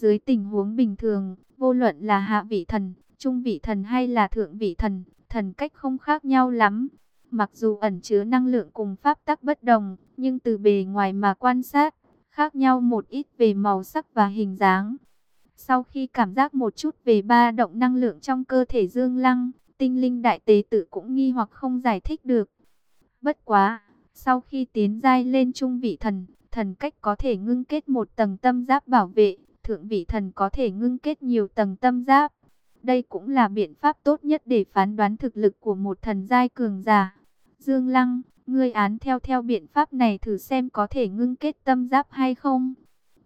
Dưới tình huống bình thường, vô luận là hạ vị thần, trung vị thần hay là thượng vị thần, thần cách không khác nhau lắm. Mặc dù ẩn chứa năng lượng cùng pháp tắc bất đồng, nhưng từ bề ngoài mà quan sát, khác nhau một ít về màu sắc và hình dáng. Sau khi cảm giác một chút về ba động năng lượng trong cơ thể Dương Lăng, tinh linh đại tế tử cũng nghi hoặc không giải thích được. Bất quá, sau khi tiến giai lên trung vị thần, thần cách có thể ngưng kết một tầng tâm giáp bảo vệ, thượng vị thần có thể ngưng kết nhiều tầng tâm giáp. Đây cũng là biện pháp tốt nhất để phán đoán thực lực của một thần giai cường giả. Dương Lăng, ngươi án theo theo biện pháp này thử xem có thể ngưng kết tâm giáp hay không.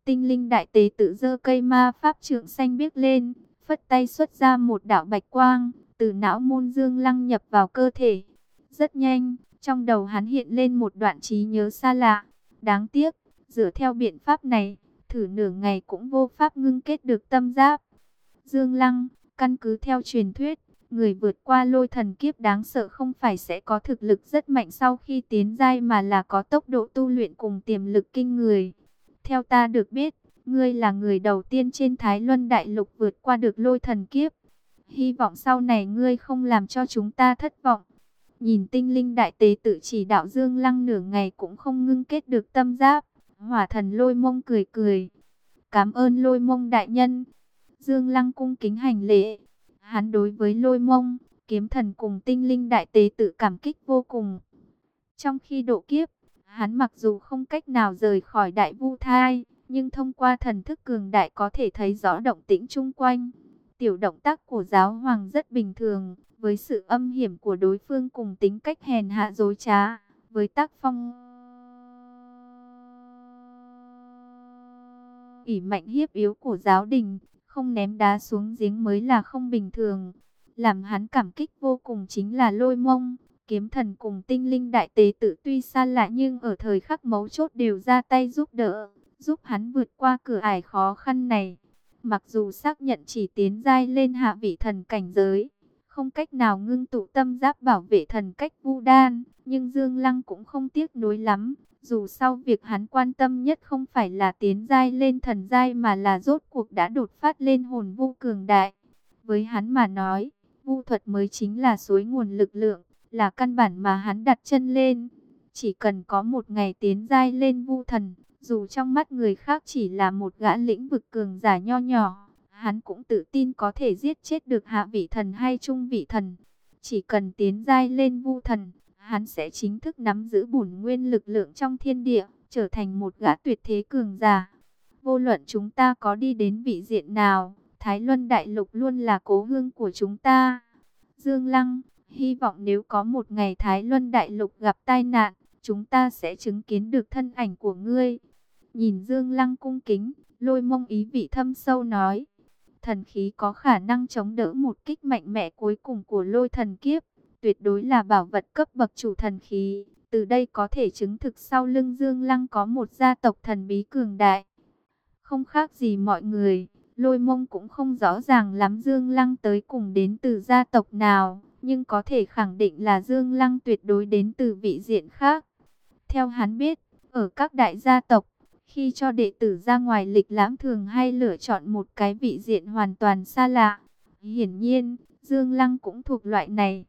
Tinh linh đại tế tự dơ cây ma pháp trượng xanh biếc lên, phất tay xuất ra một đạo bạch quang, từ não môn Dương Lăng nhập vào cơ thể. Rất nhanh, trong đầu hắn hiện lên một đoạn trí nhớ xa lạ. Đáng tiếc, dựa theo biện pháp này, thử nửa ngày cũng vô pháp ngưng kết được tâm giáp. Dương Lăng, căn cứ theo truyền thuyết, người vượt qua lôi thần kiếp đáng sợ không phải sẽ có thực lực rất mạnh sau khi tiến giai mà là có tốc độ tu luyện cùng tiềm lực kinh người. Theo ta được biết, ngươi là người đầu tiên trên Thái Luân Đại Lục vượt qua được lôi thần kiếp. Hy vọng sau này ngươi không làm cho chúng ta thất vọng. Nhìn tinh linh đại tế tự chỉ đạo Dương Lăng nửa ngày cũng không ngưng kết được tâm giáp. Hỏa thần lôi mông cười cười. Cảm ơn lôi mông đại nhân. Dương Lăng cung kính hành lễ. Hắn đối với lôi mông, kiếm thần cùng tinh linh đại tế tự cảm kích vô cùng. Trong khi độ kiếp, hắn mặc dù không cách nào rời khỏi đại vu thai, nhưng thông qua thần thức cường đại có thể thấy rõ động tĩnh chung quanh. Tiểu động tác của giáo hoàng rất bình thường, với sự âm hiểm của đối phương cùng tính cách hèn hạ dối trá, với tác phong ỉ mạnh hiếp yếu của giáo đình, không ném đá xuống giếng mới là không bình thường. Làm hắn cảm kích vô cùng chính là lôi mông, kiếm thần cùng tinh linh đại tế tự tuy xa lạ nhưng ở thời khắc mấu chốt đều ra tay giúp đỡ, giúp hắn vượt qua cửa ải khó khăn này. Mặc dù xác nhận chỉ tiến giai lên hạ vị thần cảnh giới, không cách nào ngưng tụ tâm giáp bảo vệ thần cách vu đan, nhưng Dương Lăng cũng không tiếc nuối lắm. Dù sau việc hắn quan tâm nhất không phải là tiến giai lên thần giai mà là rốt cuộc đã đột phát lên hồn vu cường đại. Với hắn mà nói, vu thuật mới chính là suối nguồn lực lượng, là căn bản mà hắn đặt chân lên. Chỉ cần có một ngày tiến giai lên vu thần, dù trong mắt người khác chỉ là một gã lĩnh vực cường giả nho nhỏ, hắn cũng tự tin có thể giết chết được hạ vị thần hay trung vị thần. Chỉ cần tiến giai lên vu thần, hắn sẽ chính thức nắm giữ bổn nguyên lực lượng trong thiên địa, trở thành một gã tuyệt thế cường giả. Vô luận chúng ta có đi đến vị diện nào, Thái Luân Đại Lục luôn là cố hương của chúng ta. Dương Lăng, hy vọng nếu có một ngày Thái Luân Đại Lục gặp tai nạn, chúng ta sẽ chứng kiến được thân ảnh của ngươi. Nhìn Dương Lăng cung kính, lôi mông ý vị thâm sâu nói. Thần khí có khả năng chống đỡ một kích mạnh mẽ cuối cùng của lôi thần kiếp tuyệt đối là bảo vật cấp bậc chủ thần khí. Từ đây có thể chứng thực sau lưng Dương Lăng có một gia tộc thần bí cường đại. Không khác gì mọi người, lôi mông cũng không rõ ràng lắm Dương Lăng tới cùng đến từ gia tộc nào, nhưng có thể khẳng định là Dương Lăng tuyệt đối đến từ vị diện khác. Theo hắn biết, ở các đại gia tộc, khi cho đệ tử ra ngoài lịch lãm thường hay lựa chọn một cái vị diện hoàn toàn xa lạ. Hiển nhiên, Dương Lăng cũng thuộc loại này.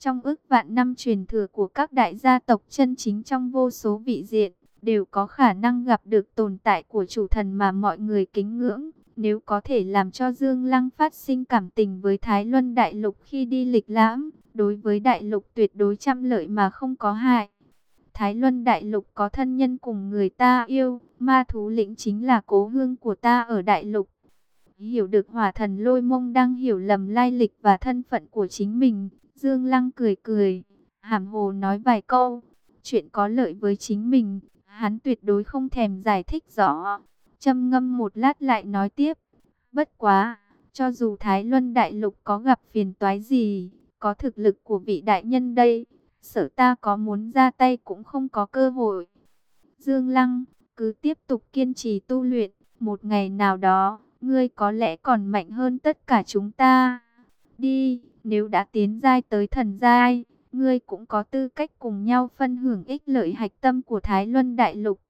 Trong ước vạn năm truyền thừa của các đại gia tộc chân chính trong vô số vị diện, đều có khả năng gặp được tồn tại của chủ thần mà mọi người kính ngưỡng. Nếu có thể làm cho Dương Lăng phát sinh cảm tình với Thái Luân Đại Lục khi đi lịch lãm, đối với Đại Lục tuyệt đối trăm lợi mà không có hại. Thái Luân Đại Lục có thân nhân cùng người ta yêu, ma thú lĩnh chính là cố hương của ta ở Đại Lục. Hiểu được hỏa thần lôi mông đang hiểu lầm lai lịch và thân phận của chính mình, Dương Lăng cười cười, hàm hồ nói vài câu, chuyện có lợi với chính mình, hắn tuyệt đối không thèm giải thích rõ. Châm ngâm một lát lại nói tiếp, bất quá, cho dù Thái Luân Đại Lục có gặp phiền toái gì, có thực lực của vị đại nhân đây, sở ta có muốn ra tay cũng không có cơ hội. Dương Lăng, cứ tiếp tục kiên trì tu luyện, một ngày nào đó, ngươi có lẽ còn mạnh hơn tất cả chúng ta. Đi! Nếu đã tiến giai tới thần giai, ngươi cũng có tư cách cùng nhau phân hưởng ích lợi hạch tâm của Thái Luân Đại Lục.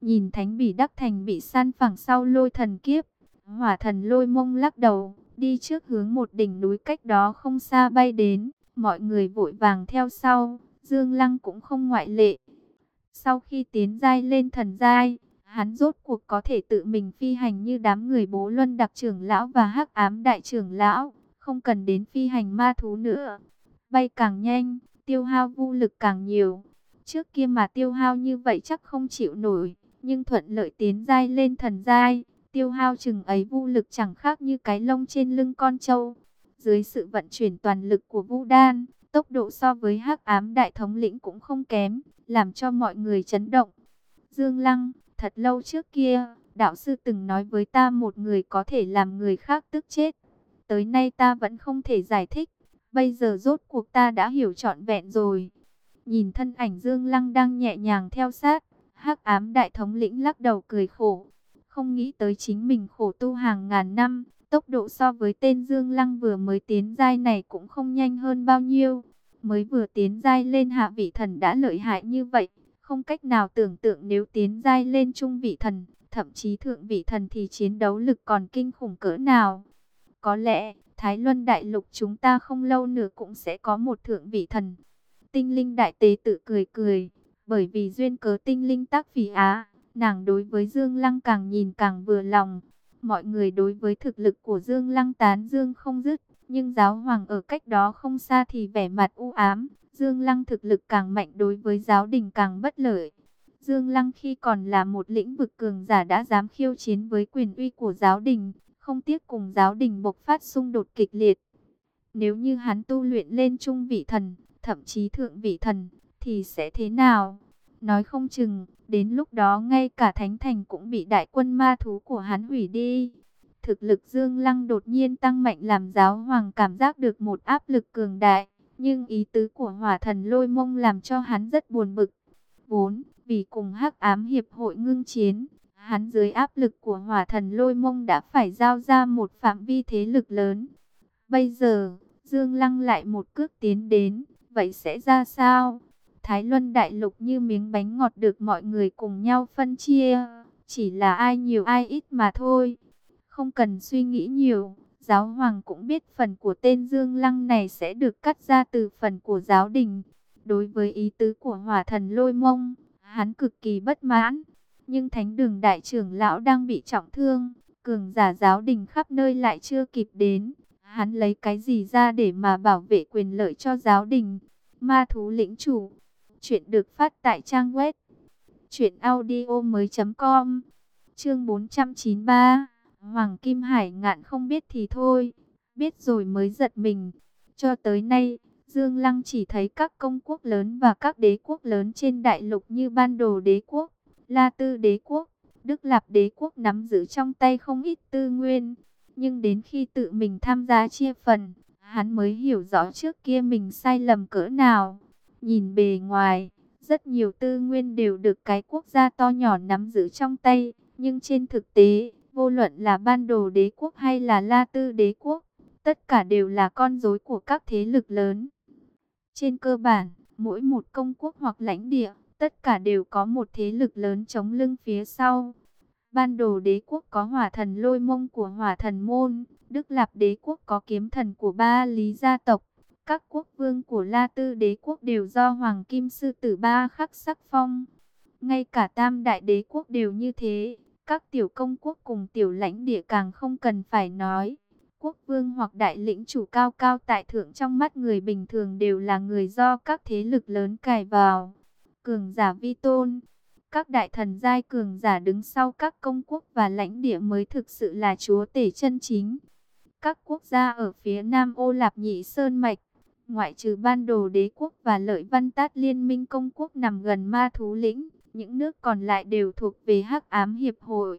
Nhìn Thánh Bỉ Đắc Thành bị san phẳng sau lôi thần kiếp, Hỏa thần lôi mông lắc đầu, đi trước hướng một đỉnh núi cách đó không xa bay đến, mọi người vội vàng theo sau, Dương Lăng cũng không ngoại lệ. Sau khi tiến giai lên thần giai, hắn rốt cuộc có thể tự mình phi hành như đám người bố luân đặc trưởng lão và hắc ám đại trưởng lão, không cần đến phi hành ma thú nữa. Bay càng nhanh, tiêu hao vô lực càng nhiều. Trước kia mà tiêu hao như vậy chắc không chịu nổi, nhưng thuận lợi tiến giai lên thần giai, tiêu hao chừng ấy vô lực chẳng khác như cái lông trên lưng con trâu. Dưới sự vận chuyển toàn lực của Vũ Đan, tốc độ so với hắc ám đại thống lĩnh cũng không kém, làm cho mọi người chấn động. Dương Lăng, thật lâu trước kia, đạo sư từng nói với ta một người có thể làm người khác tức chết. Tới nay ta vẫn không thể giải thích, bây giờ rốt cuộc ta đã hiểu trọn vẹn rồi. Nhìn thân ảnh Dương Lăng đang nhẹ nhàng theo sát, hắc ám đại thống lĩnh lắc đầu cười khổ. Không nghĩ tới chính mình khổ tu hàng ngàn năm, tốc độ so với tên Dương Lăng vừa mới tiến giai này cũng không nhanh hơn bao nhiêu. Mới vừa tiến giai lên hạ vị thần đã lợi hại như vậy, không cách nào tưởng tượng nếu tiến giai lên trung vị thần, thậm chí thượng vị thần thì chiến đấu lực còn kinh khủng cỡ nào. Có lẽ, Thái Luân Đại Lục chúng ta không lâu nữa cũng sẽ có một thượng vị thần. Tinh linh đại tế tự cười cười, bởi vì duyên cớ tinh linh tác phỉ á, nàng đối với Dương Lăng càng nhìn càng vừa lòng. Mọi người đối với thực lực của Dương Lăng tán Dương không dứt, nhưng giáo hoàng ở cách đó không xa thì vẻ mặt u ám. Dương Lăng thực lực càng mạnh đối với giáo đình càng bất lợi. Dương Lăng khi còn là một lĩnh vực cường giả đã dám khiêu chiến với quyền uy của giáo đình, không tiếc cùng giáo đình bộc phát xung đột kịch liệt. Nếu như hắn tu luyện lên trung vị thần, thậm chí thượng vị thần, thì sẽ thế nào? Nói không chừng, đến lúc đó ngay cả thánh thành cũng bị đại quân ma thú của hắn hủy đi. Thực lực Dương Lăng đột nhiên tăng mạnh làm giáo hoàng cảm giác được một áp lực cường đại. Nhưng ý tứ của hỏa thần lôi mông làm cho hắn rất buồn bực. 4. vì cùng hắc ám hiệp hội ngưng chiến, hắn dưới áp lực của hỏa thần lôi mông đã phải giao ra một phạm vi thế lực lớn. Bây giờ, Dương Lăng lại một cước tiến đến, vậy sẽ ra sao? Thái Luân Đại Lục như miếng bánh ngọt được mọi người cùng nhau phân chia, chỉ là ai nhiều ai ít mà thôi. Không cần suy nghĩ nhiều, giáo hoàng cũng biết phần của tên Dương Lăng này sẽ được cắt ra từ phần của giáo đình. Đối với ý tứ của hỏa thần lôi mông, hắn cực kỳ bất mãn. Nhưng thánh đường đại trưởng lão đang bị trọng thương, cường giả giáo đình khắp nơi lại chưa kịp đến. Hắn lấy cái gì ra để mà bảo vệ quyền lợi cho giáo đình? Ma thú lĩnh chủ. Chuyện được phát tại trang web. Chuyện audio mới com. Chương 493. Hoàng Kim Hải ngạn không biết thì thôi. Biết rồi mới giật mình. Cho tới nay, Dương Lăng chỉ thấy các công quốc lớn và các đế quốc lớn trên đại lục như Ban Đồ Đế Quốc, La Tư Đế Quốc, Đức Lạp Đế Quốc nắm giữ trong tay không ít tư nguyên. Nhưng đến khi tự mình tham gia chia phần, hắn mới hiểu rõ trước kia mình sai lầm cỡ nào. Nhìn bề ngoài, rất nhiều tư nguyên đều được cái quốc gia to nhỏ nắm giữ trong tay. Nhưng trên thực tế, vô luận là ban đồ đế quốc hay là la tư đế quốc, tất cả đều là con rối của các thế lực lớn. Trên cơ bản, mỗi một công quốc hoặc lãnh địa, tất cả đều có một thế lực lớn chống lưng phía sau. Ban đồ đế quốc có hỏa thần lôi mông của hỏa thần môn, Đức Lạp đế quốc có kiếm thần của ba lý gia tộc. Các quốc vương của La Tư đế quốc đều do Hoàng Kim Sư Tử Ba khắc sắc phong. Ngay cả Tam Đại đế quốc đều như thế. Các tiểu công quốc cùng tiểu lãnh địa càng không cần phải nói. Quốc vương hoặc đại lĩnh chủ cao cao tại thượng trong mắt người bình thường đều là người do các thế lực lớn cài vào. Cường giả vi tôn. Các đại thần giai cường giả đứng sau các công quốc và lãnh địa mới thực sự là chúa tể chân chính. Các quốc gia ở phía nam ô lạp nhị sơn mạch, ngoại trừ ban đồ đế quốc và lợi văn tát liên minh công quốc nằm gần ma thú lĩnh, những nước còn lại đều thuộc về hắc ám hiệp hội.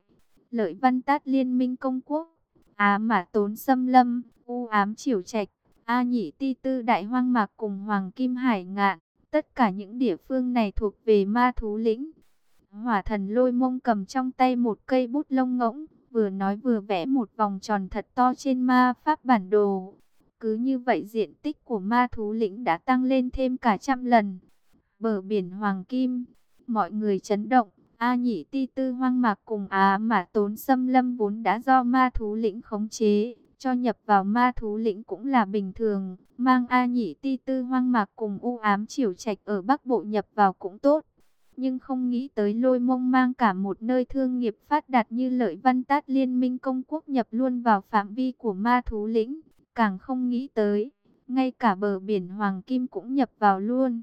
Lợi văn tát liên minh công quốc, Á Mã Tốn Xâm Lâm, U Ám Triều Trạch, A Nhị Ti Tư Đại Hoang Mạc cùng Hoàng Kim Hải Ngạn. Tất cả những địa phương này thuộc về ma thú lĩnh. Hỏa thần lôi mông cầm trong tay một cây bút lông ngỗng, vừa nói vừa vẽ một vòng tròn thật to trên ma pháp bản đồ. Cứ như vậy diện tích của ma thú lĩnh đã tăng lên thêm cả trăm lần. Bờ biển Hoàng Kim, mọi người chấn động, A nhị ti tư hoang mạc cùng Á mà tốn xâm lâm vốn đã do ma thú lĩnh khống chế, cho nhập vào ma thú lĩnh cũng là bình thường, mang A nhị ti tư hoang mạc cùng u ám chiều trạch ở Bắc Bộ nhập vào cũng tốt. Nhưng không nghĩ tới lôi mông mang cả một nơi thương nghiệp phát đạt như lợi văn tát liên minh công quốc nhập luôn vào phạm vi của ma thú lĩnh, càng không nghĩ tới, ngay cả bờ biển Hoàng Kim cũng nhập vào luôn.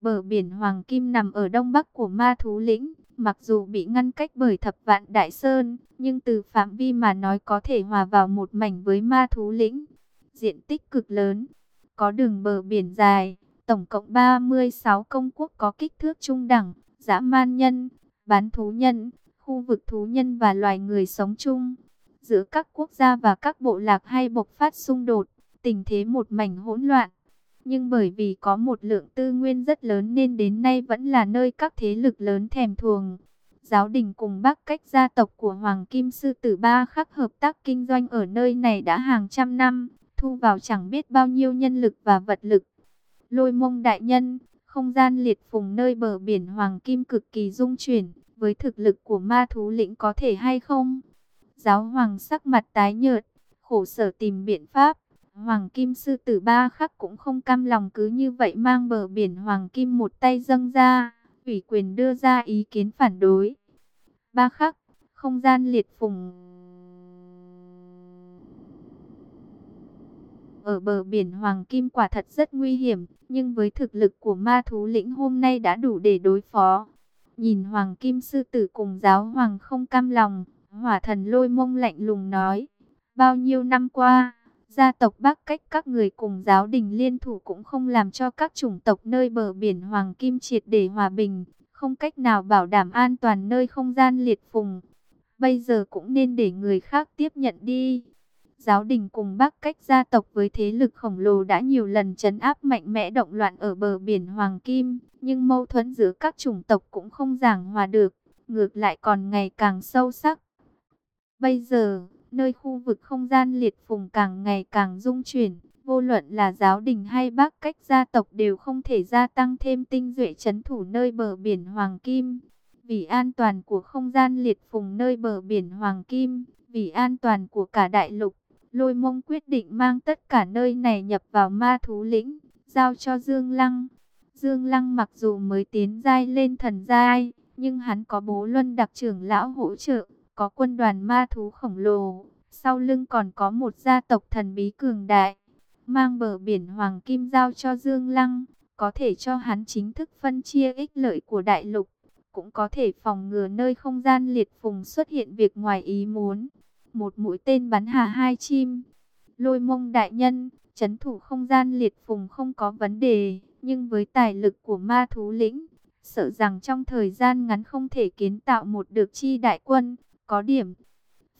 Bờ biển Hoàng Kim nằm ở đông bắc của ma thú lĩnh, mặc dù bị ngăn cách bởi thập vạn đại sơn, nhưng từ phạm vi mà nói có thể hòa vào một mảnh với ma thú lĩnh. Diện tích cực lớn, có đường bờ biển dài, tổng cộng 36 công quốc có kích thước trung đẳng, dã man nhân, bán thú nhân, khu vực thú nhân và loài người sống chung. Giữa các quốc gia và các bộ lạc hay bộc phát xung đột, tình thế một mảnh hỗn loạn. Nhưng bởi vì có một lượng tư nguyên rất lớn nên đến nay vẫn là nơi các thế lực lớn thèm thuồng. Giáo đình cùng bắc cách gia tộc của Hoàng Kim Sư Tử Ba khắc hợp tác kinh doanh ở nơi này đã hàng trăm năm, thu vào chẳng biết bao nhiêu nhân lực và vật lực. Lôi mông đại nhân, không gian liệt phùng nơi bờ biển Hoàng Kim cực kỳ dung chuyển, với thực lực của ma thú lĩnh có thể hay không? Giáo hoàng sắc mặt tái nhợt, khổ sở tìm biện pháp. Hoàng Kim Sư Tử Ba Khắc cũng không cam lòng cứ như vậy mang bờ biển Hoàng Kim một tay dâng ra, ủy quyền đưa ra ý kiến phản đối. Ba Khắc, không gian liệt phùng. Ở bờ biển Hoàng Kim quả thật rất nguy hiểm, nhưng với thực lực của ma thú lĩnh hôm nay đã đủ để đối phó. Nhìn Hoàng Kim Sư Tử cùng giáo hoàng không cam lòng, hỏa thần lôi mông lạnh lùng nói, bao nhiêu năm qua Gia tộc Bắc cách các người cùng giáo đình liên thủ cũng không làm cho các chủng tộc nơi bờ biển Hoàng Kim triệt để hòa bình, không cách nào bảo đảm an toàn nơi không gian liệt phùng. Bây giờ cũng nên để người khác tiếp nhận đi. Giáo đình cùng Bắc cách gia tộc với thế lực khổng lồ đã nhiều lần chấn áp mạnh mẽ động loạn ở bờ biển Hoàng Kim, nhưng mâu thuẫn giữa các chủng tộc cũng không giảng hòa được, ngược lại còn ngày càng sâu sắc. Bây giờ, nơi khu vực không gian liệt phùng càng ngày càng dung chuyển, vô luận là giáo đình hay bác cách gia tộc đều không thể gia tăng thêm tinh duệ chấn thủ nơi bờ biển Hoàng Kim. Vì an toàn của không gian liệt phùng nơi bờ biển Hoàng Kim, vì an toàn của cả đại lục, lôi mông quyết định mang tất cả nơi này nhập vào ma thú lĩnh, giao cho Dương Lăng. Dương Lăng mặc dù mới tiến giai lên thần giai, nhưng hắn có bố luân đặc trưởng lão hỗ trợ, có quân đoàn ma thú khổng lồ, sau lưng còn có một gia tộc thần bí cường đại, mang bờ biển Hoàng Kim giao cho Dương Lăng, có thể cho hắn chính thức phân chia ích lợi của đại lục, cũng có thể phòng ngừa nơi không gian liệt phùng xuất hiện việc ngoài ý muốn. Một mũi tên bắn hà hai chim, lôi mông đại nhân, chấn thủ không gian liệt phùng không có vấn đề, nhưng với tài lực của ma thú lĩnh, sợ rằng trong thời gian ngắn không thể kiến tạo một được chi đại quân, có điểm.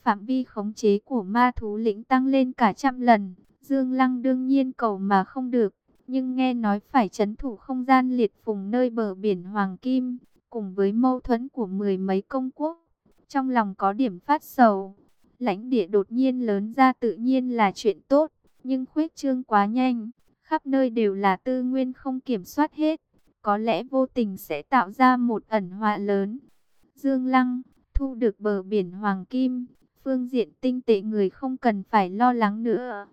Phạm vi khống chế của ma thú lĩnh tăng lên cả trăm lần. Dương Lăng đương nhiên cầu mà không được. Nhưng nghe nói phải chấn thủ không gian liệt phùng nơi bờ biển Hoàng Kim. Cùng với mâu thuẫn của mười mấy công quốc. Trong lòng có điểm phát sầu. Lãnh địa đột nhiên lớn ra tự nhiên là chuyện tốt. Nhưng khuyết trương quá nhanh. Khắp nơi đều là tư nguyên không kiểm soát hết. Có lẽ vô tình sẽ tạo ra một ẩn họa lớn. Dương Lăng, thu được bờ biển Hoàng Kim, phương diện tinh tế người không cần phải lo lắng nữa.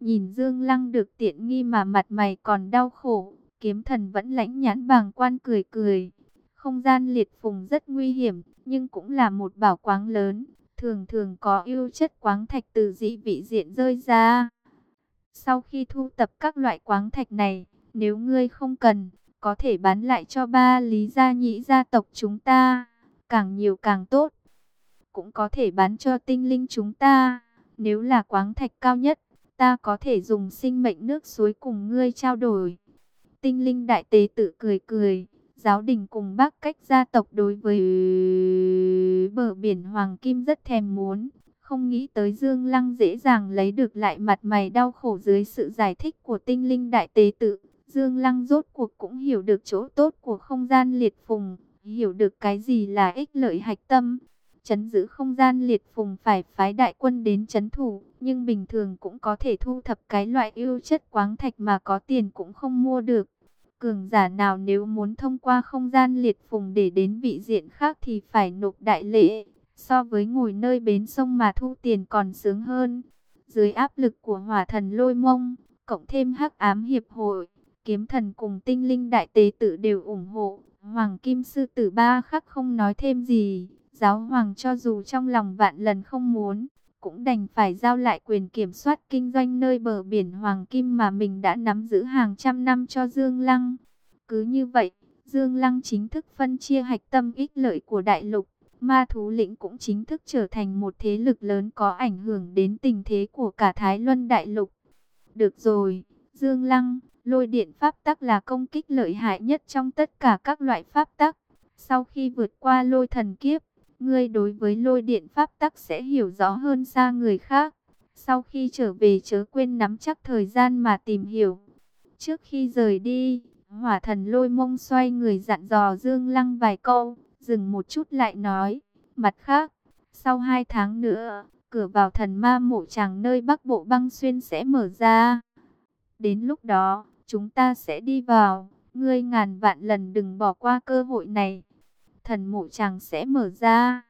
Nhìn Dương Lăng được tiện nghi mà mặt mày còn đau khổ, kiếm thần vẫn lãnh nhãn bàng quan cười cười. Không gian liệt phùng rất nguy hiểm, nhưng cũng là một bảo quáng lớn, thường thường có ưu chất quáng thạch từ dị vị diện rơi ra. Sau khi thu tập các loại quáng thạch này, nếu ngươi không cần, có thể bán lại cho ba lý gia nhị gia tộc chúng ta, càng nhiều càng tốt cũng có thể bán cho tinh linh chúng ta. Nếu là quáng thạch cao nhất, ta có thể dùng sinh mệnh nước suối cùng ngươi trao đổi. Tinh linh đại tế tự cười cười, giáo đình cùng bác cách gia tộc đối với bờ biển Hoàng Kim rất thèm muốn. Không nghĩ tới Dương Lăng dễ dàng lấy được lại mặt mày đau khổ dưới sự giải thích của tinh linh đại tế tự. Dương Lăng rốt cuộc cũng hiểu được chỗ tốt của không gian liệt phùng, hiểu được cái gì là ích lợi hạch tâm chấn giữ không gian liệt phùng phải phái đại quân đến chấn thủ, nhưng bình thường cũng có thể thu thập cái loại ưu chất quáng thạch mà có tiền cũng không mua được. Cường giả nào nếu muốn thông qua không gian liệt phùng để đến vị diện khác thì phải nộp đại lễ. So với ngồi nơi bến sông mà thu tiền còn sướng hơn. Dưới áp lực của hỏa thần lôi mông, cộng thêm hắc ám hiệp hội, kiếm thần cùng tinh linh đại tế tự đều ủng hộ. Hoàng Kim Sư Tử Ba khắc không nói thêm gì. Giáo hoàng cho dù trong lòng vạn lần không muốn, cũng đành phải giao lại quyền kiểm soát kinh doanh nơi bờ biển Hoàng Kim mà mình đã nắm giữ hàng trăm năm cho Dương Lăng. Cứ như vậy, Dương Lăng chính thức phân chia hạch tâm ích lợi của đại lục. Ma thú lĩnh cũng chính thức trở thành một thế lực lớn có ảnh hưởng đến tình thế của cả Thái Luân đại lục. Được rồi, Dương Lăng, lôi điện pháp tắc là công kích lợi hại nhất trong tất cả các loại pháp tắc. Sau khi vượt qua lôi thần kiếp, ngươi đối với lôi điện pháp tắc sẽ hiểu rõ hơn xa người khác. Sau khi trở về chớ quên nắm chắc thời gian mà tìm hiểu. Trước khi rời đi, hỏa thần lôi mông xoay người dặn dò Dương Lăng vài câu, dừng một chút lại nói. Mặt khác, sau hai tháng nữa, cửa vào thần ma mộ tràng nơi Bắc Bộ băng xuyên sẽ mở ra. Đến lúc đó, chúng ta sẽ đi vào, ngươi ngàn vạn lần đừng bỏ qua cơ hội này thần mộ chàng sẽ mở ra.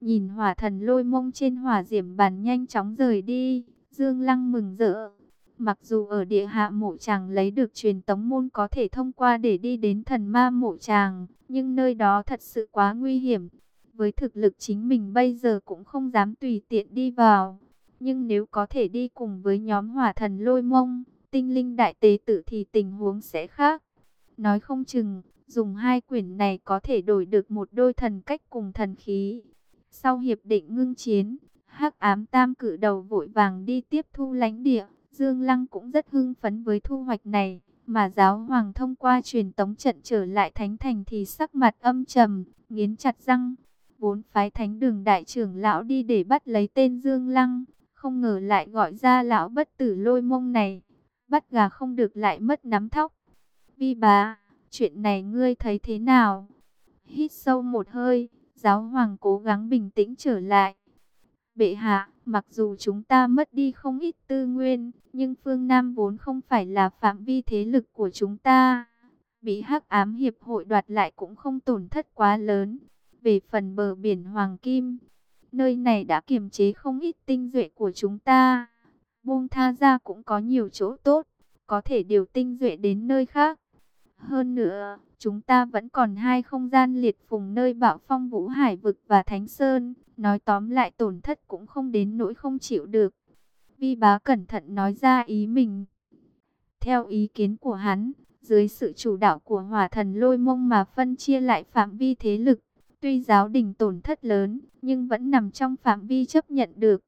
Nhìn hỏa thần lôi mông trên hỏa diễm bàn nhanh chóng rời đi, Dương Lăng mừng rỡ. Mặc dù ở địa hạ mộ chàng lấy được truyền tống môn có thể thông qua để đi đến thần ma mộ chàng, nhưng nơi đó thật sự quá nguy hiểm. Với thực lực chính mình bây giờ cũng không dám tùy tiện đi vào. Nhưng nếu có thể đi cùng với nhóm hỏa thần lôi mông, tinh linh đại tế tử thì tình huống sẽ khác. Nói không chừng, Dùng hai quyển này có thể đổi được một đôi thần cách cùng thần khí. Sau hiệp định ngưng chiến, hắc ám tam cử đầu vội vàng đi tiếp thu lãnh địa. Dương Lăng cũng rất hưng phấn với thu hoạch này. Mà giáo hoàng thông qua truyền tống trận trở lại thánh thành thì sắc mặt âm trầm, nghiến chặt răng. Vốn phái thánh đường đại trưởng lão đi để bắt lấy tên Dương Lăng. Không ngờ lại gọi ra lão bất tử lôi mông này. Bắt gà không được lại mất nắm thóc. Vi bá Chuyện này ngươi thấy thế nào? Hít sâu một hơi, giáo hoàng cố gắng bình tĩnh trở lại. Bệ hạ, mặc dù chúng ta mất đi không ít tư nguyên, nhưng phương Nam vốn không phải là phạm vi thế lực của chúng ta. Bị hắc ám hiệp hội đoạt lại cũng không tổn thất quá lớn. Về phần bờ biển Hoàng Kim, nơi này đã kiềm chế không ít tinh duệ của chúng ta. Buông tha ra cũng có nhiều chỗ tốt, có thể điều tinh duệ đến nơi khác. Hơn nữa, chúng ta vẫn còn hai không gian liệt phùng nơi bạo phong vũ hải vực và Thánh Sơn. Nói tóm lại tổn thất cũng không đến nỗi không chịu được. Vi bá cẩn thận nói ra ý mình. Theo ý kiến của hắn, dưới sự chủ đạo của hỏa thần lôi mông mà phân chia lại phạm vi thế lực. Tuy giáo đình tổn thất lớn, nhưng vẫn nằm trong phạm vi chấp nhận được.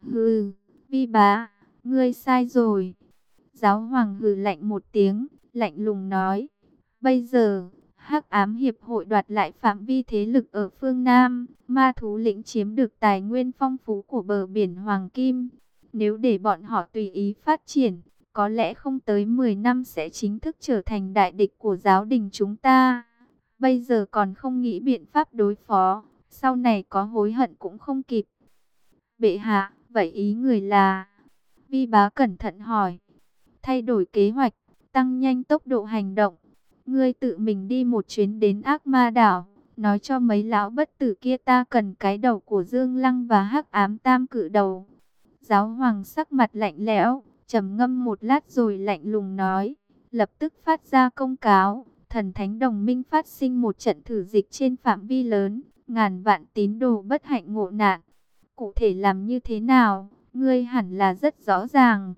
Hừ, vi bá, ngươi sai rồi. Giáo hoàng hừ lạnh một tiếng, lạnh lùng nói. Bây giờ, hắc ám hiệp hội đoạt lại phạm vi thế lực ở phương Nam, ma thú lĩnh chiếm được tài nguyên phong phú của bờ biển Hoàng Kim. Nếu để bọn họ tùy ý phát triển, có lẽ không tới 10 năm sẽ chính thức trở thành đại địch của giáo đình chúng ta. Bây giờ còn không nghĩ biện pháp đối phó, sau này có hối hận cũng không kịp. Bệ hạ, vậy ý người là... Vi bá cẩn thận hỏi. Thay đổi kế hoạch, tăng nhanh tốc độ hành động. Ngươi tự mình đi một chuyến đến ác ma đảo, nói cho mấy lão bất tử kia ta cần cái đầu của Dương Lăng và hắc ám tam cự đầu. Giáo hoàng sắc mặt lạnh lẽo, trầm ngâm một lát rồi lạnh lùng nói, lập tức phát ra công cáo, thần thánh đồng minh phát sinh một trận thử dịch trên phạm vi lớn, ngàn vạn tín đồ bất hạnh ngộ nạn. Cụ thể làm như thế nào, ngươi hẳn là rất rõ ràng.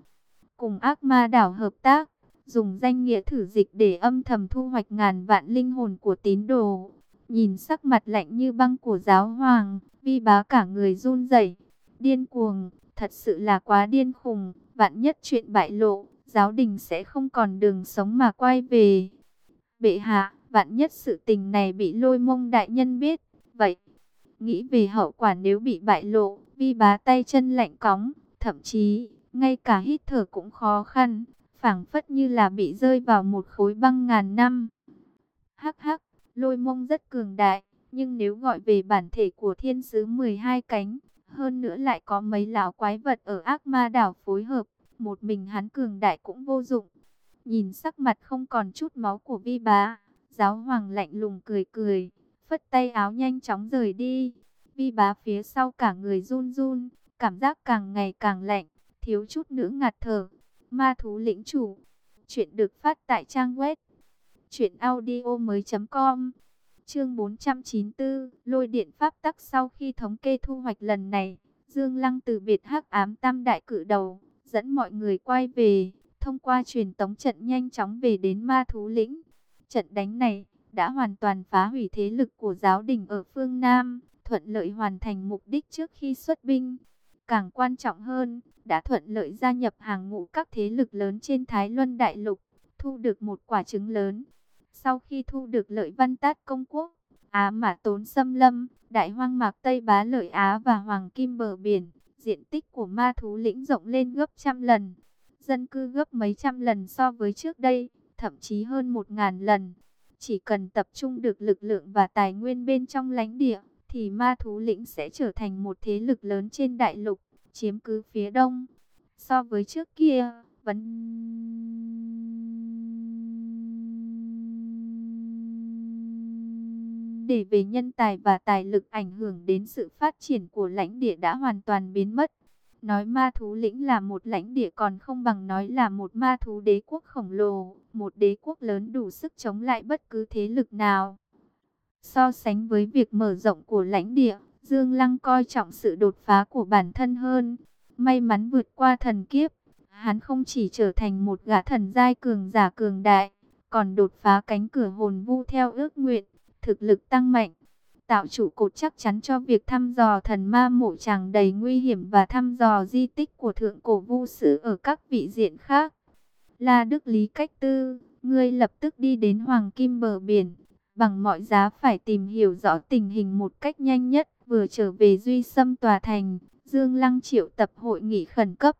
Cùng ác ma đảo hợp tác, dùng danh nghĩa thử dịch để âm thầm thu hoạch ngàn vạn linh hồn của tín đồ. Nhìn sắc mặt lạnh như băng của giáo hoàng, vi bá cả người run rẩy, điên cuồng, thật sự là quá điên khùng, vạn nhất chuyện bại lộ, giáo đình sẽ không còn đường sống mà quay về. Bệ hạ, vạn nhất sự tình này bị lôi mông đại nhân biết, vậy, nghĩ về hậu quả nếu bị bại lộ, vi bá tay chân lạnh cóng, thậm chí, ngay cả hít thở cũng khó khăn, phảng phất như là bị rơi vào một khối băng ngàn năm. Hắc hắc, lôi mông rất cường đại, nhưng nếu gọi về bản thể của thiên sứ 12 cánh, hơn nữa lại có mấy lão quái vật ở ác ma đảo phối hợp, một mình hắn cường đại cũng vô dụng. Nhìn sắc mặt không còn chút máu của vi bá, giáo hoàng lạnh lùng cười cười, phất tay áo nhanh chóng rời đi. Vi bá phía sau cả người run run, cảm giác càng ngày càng lạnh, thiếu chút nữa ngạt thở. Ma thú lĩnh chủ, chuyện được phát tại trang web truyệnaudiomoi.com. Chương 494, Lôi điện pháp tắc sau khi thống kê thu hoạch lần này, Dương Lăng từ biệt Hắc Ám Tam đại cử đầu, dẫn mọi người quay về, thông qua truyền tống trận nhanh chóng về đến Ma thú lĩnh. Trận đánh này đã hoàn toàn phá hủy thế lực của giáo đình ở phương Nam, thuận lợi hoàn thành mục đích trước khi xuất binh. Càng quan trọng hơn, đã thuận lợi gia nhập hàng ngũ các thế lực lớn trên Thái Luân Đại Lục, thu được một quả trứng lớn. Sau khi thu được lợi văn tát công quốc, Á Mã Tốn Xâm Lâm, Đại Hoang Mạc Tây Bá Lợi Á và Hoàng Kim Bờ Biển, diện tích của ma thú lĩnh rộng lên gấp trăm lần, dân cư gấp mấy trăm lần so với trước đây, thậm chí hơn một ngàn lần. Chỉ cần tập trung được lực lượng và tài nguyên bên trong lãnh địa, thì ma thú lĩnh sẽ trở thành một thế lực lớn trên đại lục, chiếm cứ phía đông. So với trước kia, vấn để về nhân tài và tài lực ảnh hưởng đến sự phát triển của lãnh địa đã hoàn toàn biến mất. Nói ma thú lĩnh là một lãnh địa còn không bằng nói là một ma thú đế quốc khổng lồ, một đế quốc lớn đủ sức chống lại bất cứ thế lực nào. So sánh với việc mở rộng của lãnh địa, Dương Lăng coi trọng sự đột phá của bản thân hơn. May mắn vượt qua thần kiếp, hắn không chỉ trở thành một gã thần giai cường giả cường đại, còn đột phá cánh cửa hồn vu theo ước nguyện, thực lực tăng mạnh, tạo trụ cột chắc chắn cho việc thăm dò thần ma mộ tràng đầy nguy hiểm và thăm dò di tích của thượng cổ vu sử ở các vị diện khác. La Đức Lý Cách Tư, ngươi lập tức đi đến Hoàng Kim bờ biển, bằng mọi giá phải tìm hiểu rõ tình hình một cách nhanh nhất, vừa trở về Duy Sâm tòa thành, Dương Lăng triệu tập hội nghị khẩn cấp.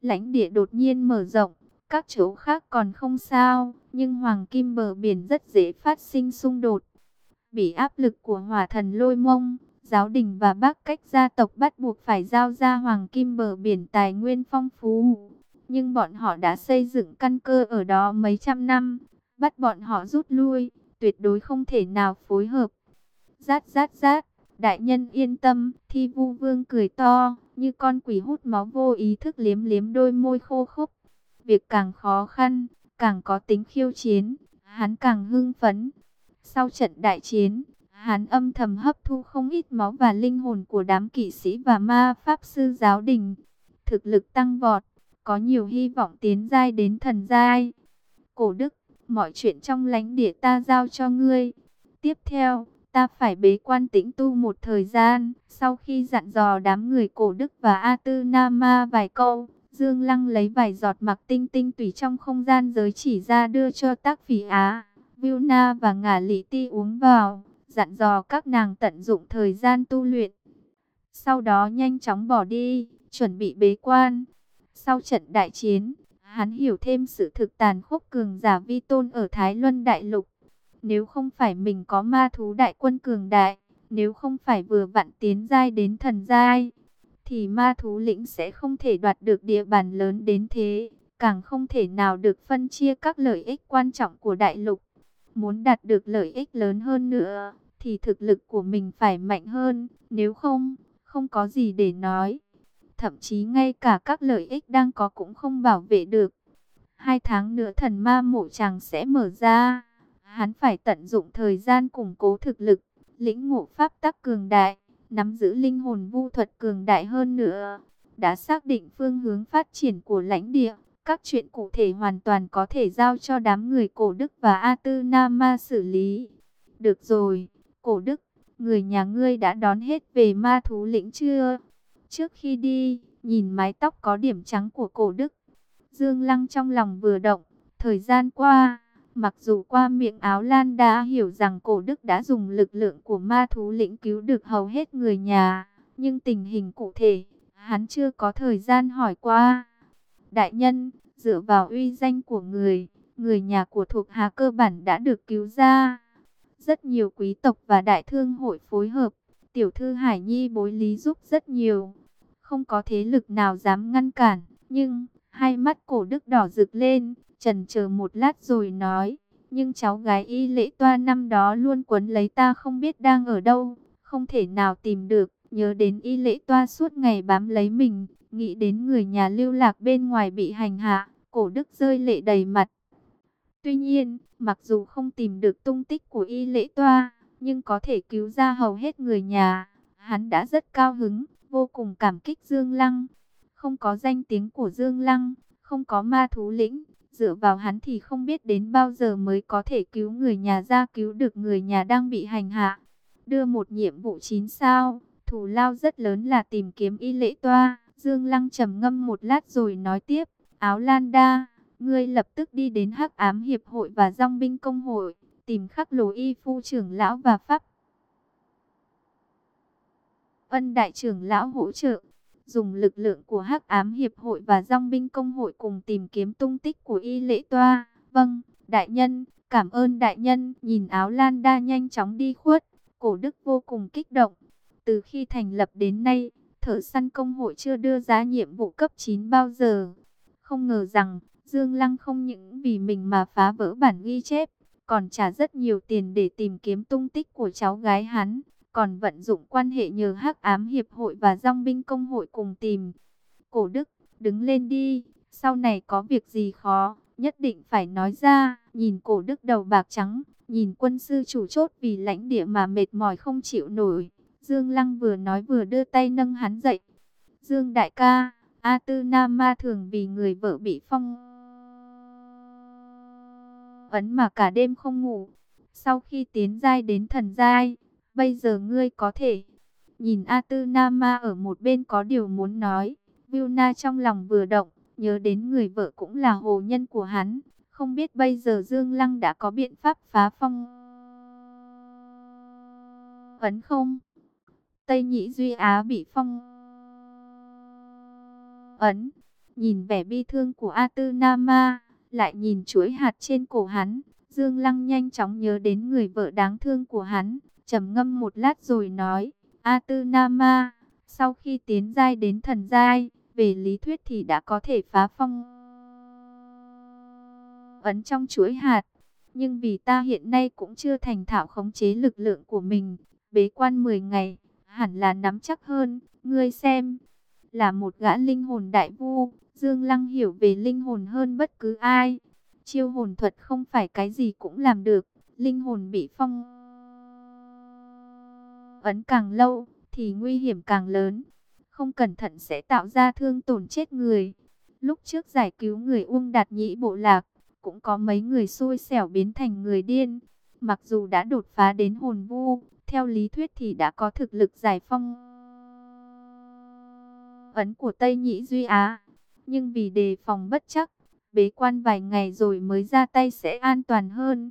Lãnh địa đột nhiên mở rộng, các chỗ khác còn không sao, nhưng Hoàng Kim bờ biển rất dễ phát sinh xung đột. Bị áp lực của hỏa thần lôi mông, giáo đình và bác cách gia tộc bắt buộc phải giao ra Hoàng Kim bờ biển tài nguyên phong phú. Nhưng bọn họ đã xây dựng căn cơ ở đó mấy trăm năm, bắt bọn họ rút lui, tuyệt đối không thể nào phối hợp. Rát rát rát, đại nhân yên tâm, thi vu vương cười to, như con quỷ hút máu vô ý thức liếm liếm đôi môi khô khốc. Việc càng khó khăn, càng có tính khiêu chiến, hắn càng hưng phấn. Sau trận đại chiến, hắn âm thầm hấp thu không ít máu và linh hồn của đám kỵ sĩ và ma pháp sư giáo đình. Thực lực tăng vọt, có nhiều hy vọng tiến giai đến thần giai. Cổ Đức, mọi chuyện trong lãnh địa ta giao cho ngươi. Tiếp theo, ta phải bế quan tĩnh tu một thời gian. Sau khi dặn dò đám người cổ Đức và A Tư na ma vài câu, Dương Lăng lấy vài giọt mặc tinh tinh tùy trong không gian giới chỉ ra đưa cho tác phỉ Á. Vilna và ngả lý ti uống vào, dặn dò các nàng tận dụng thời gian tu luyện. Sau đó nhanh chóng bỏ đi, chuẩn bị bế quan. Sau trận đại chiến, hắn hiểu thêm sự thực tàn khốc cường giả vi tôn ở Thái Luân Đại Lục. Nếu không phải mình có ma thú đại quân cường đại, nếu không phải vừa vặn tiến giai đến thần giai, thì ma thú lĩnh sẽ không thể đoạt được địa bàn lớn đến thế, càng không thể nào được phân chia các lợi ích quan trọng của đại lục. Muốn đạt được lợi ích lớn hơn nữa, thì thực lực của mình phải mạnh hơn, nếu không, không có gì để nói. Thậm chí ngay cả các lợi ích đang có cũng không bảo vệ được. Hai tháng nữa thần ma mộ chàng sẽ mở ra. Hắn phải tận dụng thời gian củng cố thực lực, lĩnh ngộ pháp tắc cường đại, nắm giữ linh hồn vu thuật cường đại hơn nữa. Đã xác định phương hướng phát triển của lãnh địa, các chuyện cụ thể hoàn toàn có thể giao cho đám người cổ đức và A Tư Nama xử lý. Được rồi, cổ đức, người nhà ngươi đã đón hết về ma thú lĩnh chưa? Trước khi đi, nhìn mái tóc có điểm trắng của cổ đức. Dương Lăng trong lòng vừa động, thời gian qua, mặc dù qua miệng áo lan đã hiểu rằng cổ đức đã dùng lực lượng của ma thú lĩnh cứu được hầu hết người nhà, nhưng tình hình cụ thể, hắn chưa có thời gian hỏi qua. Đại nhân, dựa vào uy danh của người, người nhà của thuộc hạ cơ bản đã được cứu ra. Rất nhiều quý tộc và đại thương hội phối hợp, tiểu thư Hải Nhi bối lý giúp rất nhiều. Không có thế lực nào dám ngăn cản, nhưng Hai mắt cổ đức đỏ rực lên, trần chờ một lát rồi nói, nhưng cháu gái y lễ toa năm đó luôn quấn lấy ta không biết đang ở đâu, không thể nào tìm được, nhớ đến y lễ toa suốt ngày bám lấy mình, nghĩ đến người nhà lưu lạc bên ngoài bị hành hạ, cổ đức rơi lệ đầy mặt. Tuy nhiên, mặc dù không tìm được tung tích của y lễ toa, nhưng có thể cứu ra hầu hết người nhà, hắn đã rất cao hứng, vô cùng cảm kích Dương Lăng. Không có danh tiếng của Dương Lăng, không có ma thú lĩnh, dựa vào hắn thì không biết đến bao giờ mới có thể cứu người nhà ra cứu được người nhà đang bị hành hạ. Đưa một nhiệm vụ 9 sao, thủ lao rất lớn là tìm kiếm y lễ toa. Dương Lăng trầm ngâm một lát rồi nói tiếp, áo lan đa, ngươi lập tức đi đến hắc ám hiệp hội và dòng binh công hội, tìm khắc lồ y phu trưởng lão và pháp. Ân đại trưởng lão hỗ trợ, dùng lực lượng của Hắc Ám Hiệp hội và Dòng binh công hội cùng tìm kiếm tung tích của Y Lễ Toa. Vâng, đại nhân, cảm ơn đại nhân. Nhìn áo Lan Đa nhanh chóng đi khuất, cổ đức vô cùng kích động. Từ khi thành lập đến nay, thợ săn công hội chưa đưa ra nhiệm vụ cấp 9 bao giờ. Không ngờ rằng, Dương Lăng không những vì mình mà phá vỡ bản ghi chép, còn trả rất nhiều tiền để tìm kiếm tung tích của cháu gái hắn còn vận dụng quan hệ nhờ hắc ám hiệp hội và dòng binh công hội cùng tìm. Cổ đức, đứng lên đi, sau này có việc gì khó, nhất định phải nói ra. Nhìn cổ đức đầu bạc trắng, nhìn quân sư chủ chốt vì lãnh địa mà mệt mỏi không chịu nổi. Dương Lăng vừa nói vừa đưa tay nâng hắn dậy. Dương đại ca, A Tư Nam Ma thường vì người vợ bị phong ấn mà cả đêm không ngủ. Sau khi tiến giai đến thần giai, Bây giờ ngươi có thể nhìn A Tư Nama ở một bên có điều muốn nói. Vilna trong lòng vừa động, nhớ đến người vợ cũng là hồ nhân của hắn. Không biết bây giờ Dương Lăng đã có biện pháp phá phong ấn không? Tây Nhĩ Duy Á bị phong ấn. Nhìn vẻ bi thương của A Tư Nama, lại nhìn chuỗi hạt trên cổ hắn. Dương Lăng nhanh chóng nhớ đến người vợ đáng thương của hắn trầm ngâm một lát rồi nói, A Tư Nama, sau khi tiến giai đến thần giai, về lý thuyết thì đã có thể phá phong ấn trong chuỗi hạt. Nhưng vì ta hiện nay cũng chưa thành thạo khống chế lực lượng của mình, bế quan 10 ngày, hẳn là nắm chắc hơn, ngươi xem. Là một gã linh hồn đại vu, Dương Lăng hiểu về linh hồn hơn bất cứ ai. Chiêu hồn thuật không phải cái gì cũng làm được, linh hồn bị phong ấn càng lâu, thì nguy hiểm càng lớn. Không cẩn thận sẽ tạo ra thương tổn chết người. Lúc trước giải cứu người Uông Đạt Nhĩ bộ lạc, cũng có mấy người xui xẻo biến thành người điên. Mặc dù đã đột phá đến hồn vu, theo lý thuyết thì đã có thực lực giải phong ấn của Tây Nhĩ Duy Á. Nhưng vì đề phòng bất chắc, bế quan vài ngày rồi mới ra tay sẽ an toàn hơn.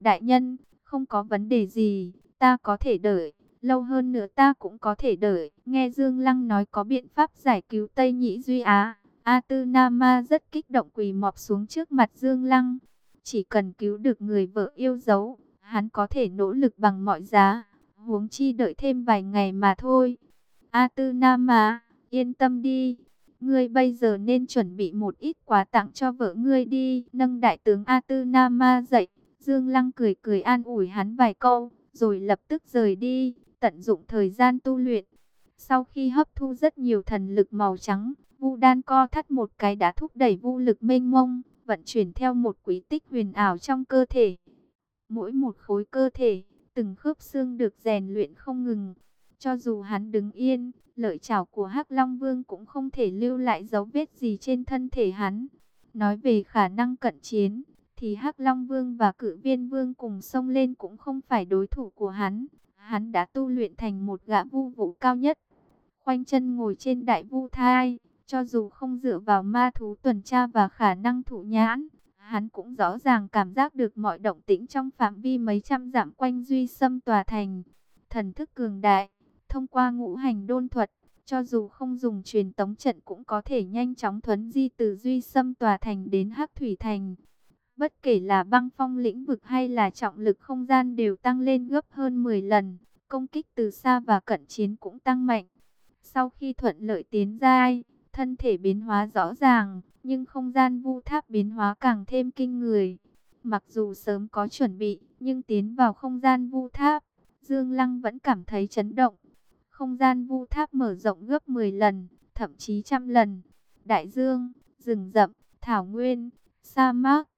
Đại nhân, không có vấn đề gì, ta có thể đợi. Lâu hơn nữa ta cũng có thể đợi. Nghe Dương Lăng nói có biện pháp giải cứu Tây Nhĩ Duy Á. A Tư Nama rất kích động quỳ mọp xuống trước mặt Dương Lăng. Chỉ cần cứu được người vợ yêu dấu, hắn có thể nỗ lực bằng mọi giá. Huống chi đợi thêm vài ngày mà thôi. A Tư Nama, yên tâm đi. Ngươi bây giờ nên chuẩn bị một ít quà tặng cho vợ ngươi đi. Nâng đại tướng A Tư Nama dậy. Dương Lăng cười cười an ủi hắn vài câu, rồi lập tức rời đi tận dụng thời gian tu luyện. Sau khi hấp thu rất nhiều thần lực màu trắng, Vu Đan co thắt một cái đã thúc đẩy vu lực mênh mông, vận chuyển theo một quý tích huyền ảo trong cơ thể. Mỗi một khối cơ thể, từng khớp xương được rèn luyện không ngừng. Cho dù hắn đứng yên, lợi chảo của Hắc Long Vương cũng không thể lưu lại dấu vết gì trên thân thể hắn. Nói về khả năng cận chiến, thì Hắc Long Vương và Cự Viên Vương cùng xông lên cũng không phải đối thủ của hắn hắn đã tu luyện thành một gã vu vũ cao nhất. Khoanh chân ngồi trên đại vu thai, cho dù không dựa vào ma thú tuần tra và khả năng thụ nhãn, hắn cũng rõ ràng cảm giác được mọi động tĩnh trong phạm vi mấy trăm dặm quanh duy xâm tòa thành. Thần thức cường đại, thông qua ngũ hành đôn thuật, cho dù không dùng truyền tống trận cũng có thể nhanh chóng thuấn di từ duy xâm tòa thành đến hắc thủy thành. Bất kể là băng phong lĩnh vực hay là trọng lực không gian đều tăng lên gấp hơn 10 lần. Công kích từ xa và cận chiến cũng tăng mạnh. Sau khi thuận lợi tiến giai, thân thể biến hóa rõ ràng, nhưng không gian vu tháp biến hóa càng thêm kinh người. Mặc dù sớm có chuẩn bị, nhưng tiến vào không gian vu tháp, Dương Lăng vẫn cảm thấy chấn động. Không gian vu tháp mở rộng gấp 10 lần, thậm chí trăm lần. Đại dương, rừng rậm, thảo nguyên, sa mạc,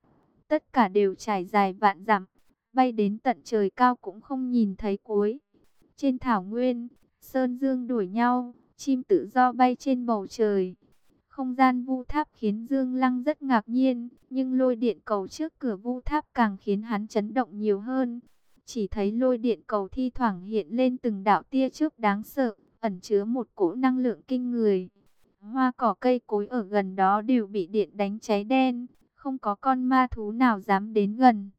tất cả đều trải dài vạn dặm, bay đến tận trời cao cũng không nhìn thấy cuối. Trên thảo nguyên, sơn dương đuổi nhau, chim tự do bay trên bầu trời. Không gian vu tháp khiến Dương Lăng rất ngạc nhiên, nhưng lôi điện cầu trước cửa vu tháp càng khiến hắn chấn động nhiều hơn. Chỉ thấy lôi điện cầu thi thoảng hiện lên từng đạo tia trước đáng sợ, ẩn chứa một cỗ năng lượng kinh người. Hoa cỏ cây cối ở gần đó đều bị điện đánh cháy đen, không có con ma thú nào dám đến gần.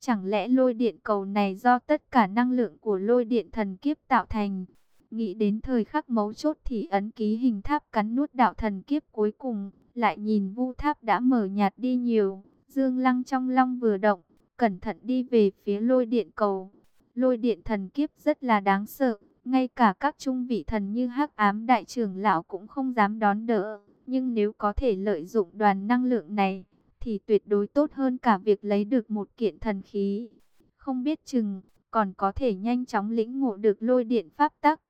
Chẳng lẽ lôi điện cầu này do tất cả năng lượng của lôi điện thần kiếp tạo thành? Nghĩ đến thời khắc mấu chốt thì ấn ký hình tháp cắn nuốt đạo thần kiếp cuối cùng, lại nhìn vu tháp đã mở nhạt đi nhiều. Dương Lăng trong long vừa động, cẩn thận đi về phía lôi điện cầu. Lôi điện thần kiếp rất là đáng sợ, ngay cả các trung vị thần như hắc ám đại trưởng lão cũng không dám đón đỡ. Nhưng nếu có thể lợi dụng đoàn năng lượng này, thì tuyệt đối tốt hơn cả việc lấy được một kiện thần khí. Không biết chừng, còn có thể nhanh chóng lĩnh ngộ được lôi điện pháp tắc.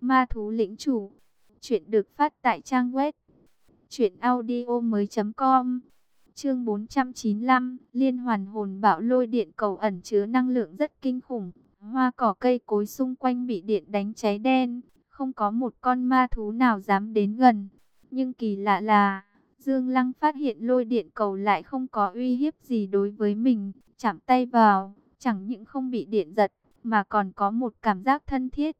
Ma thú lĩnh chủ. Chuyện được phát tại trang web. Chuyện audio mới com. Chương 495. Liên hoàn hồn bạo lôi điện cầu ẩn chứa năng lượng rất kinh khủng. Hoa cỏ cây cối xung quanh bị điện đánh cháy đen. Không có một con ma thú nào dám đến gần. Nhưng kỳ lạ là... Dương Lăng phát hiện lôi điện cầu lại không có uy hiếp gì đối với mình, chạm tay vào, chẳng những không bị điện giật, mà còn có một cảm giác thân thiết.